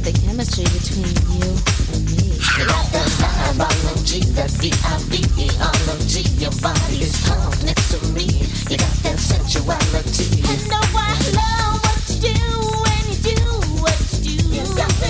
isn't the chemistry between you and me. Like the biology, the V-I-V-E-R-O-G. Your body is calm next to me. You got that sensuality. I know I love what you do and you do what you do. You got me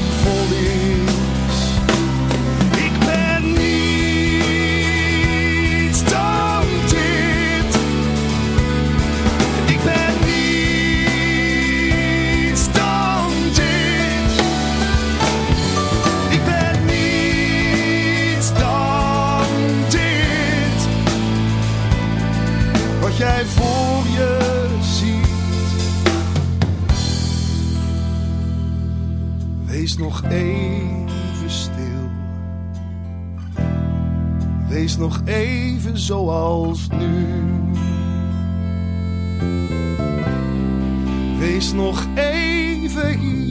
vergeten.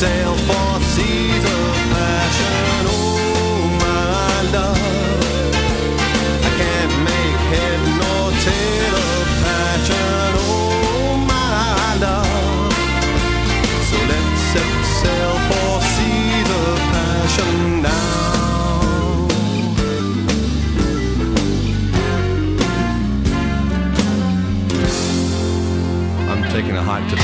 Sail for seas of passion. Oh, my love. I can't make head nor tail of passion. Oh, my love. So let's set sail for seas of passion now. I'm taking a hike to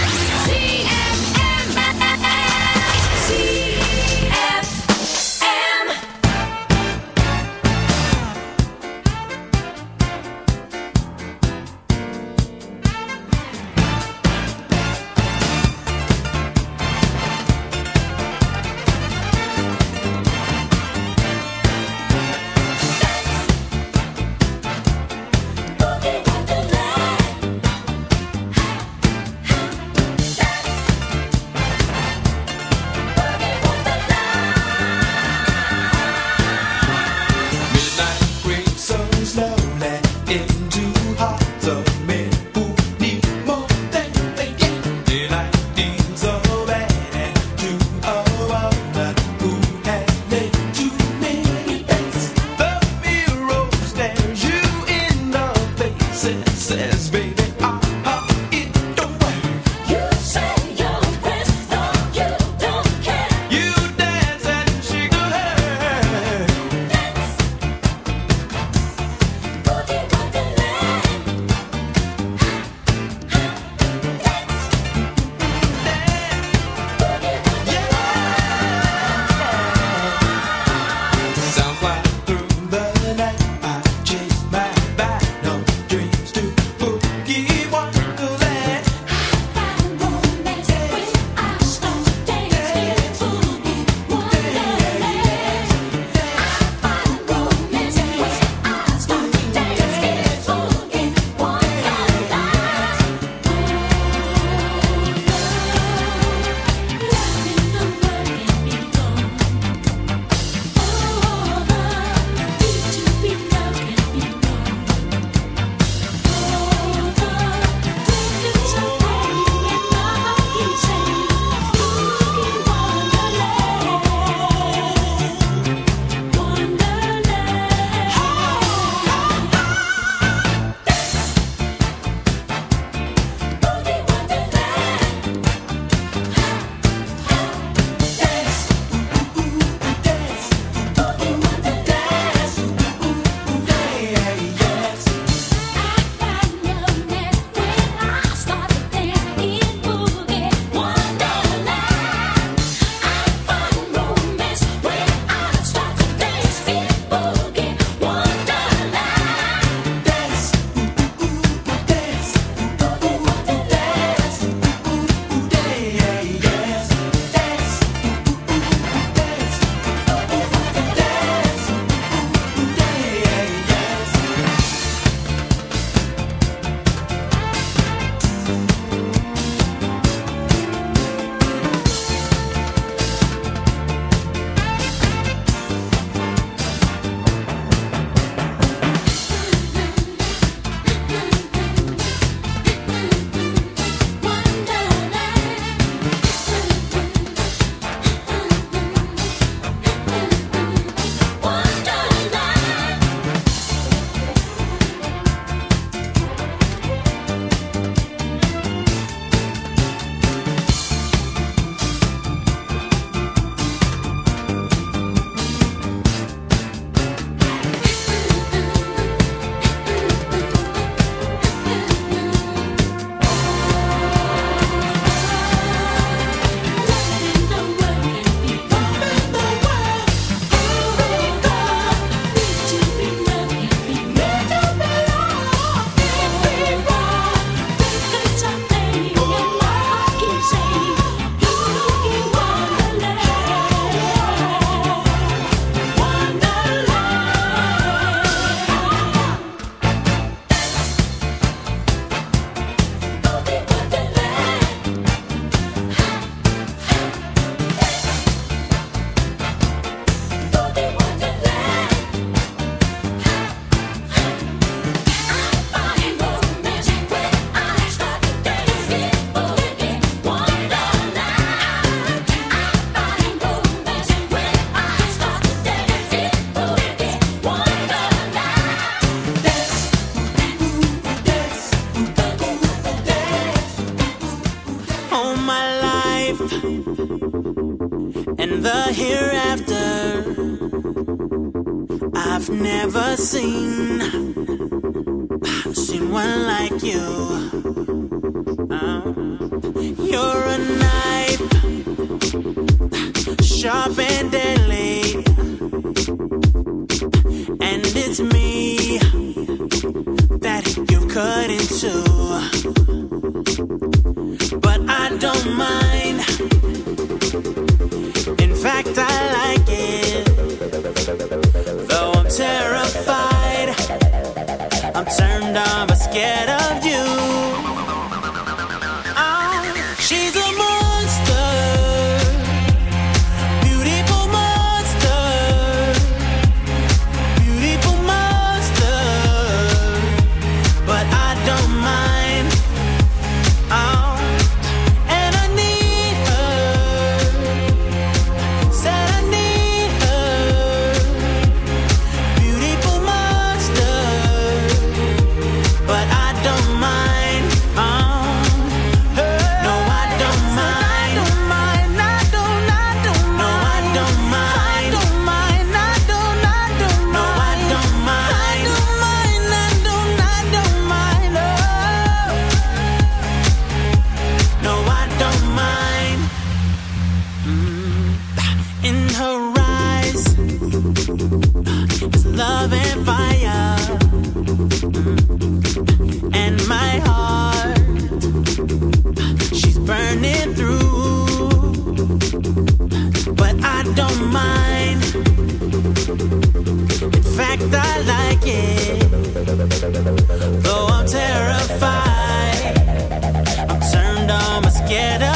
never seen, seen one like you. Um, you're in her eyes it's love and fire, mm. and my heart she's burning through, but I don't mind. In fact, I like it, though I'm terrified. I'm turned on, I'm scared. Of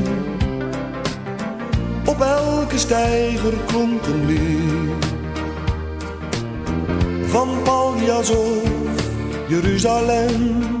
Op elke steiger klonk een lied. Van Paljas of Jeruzalem.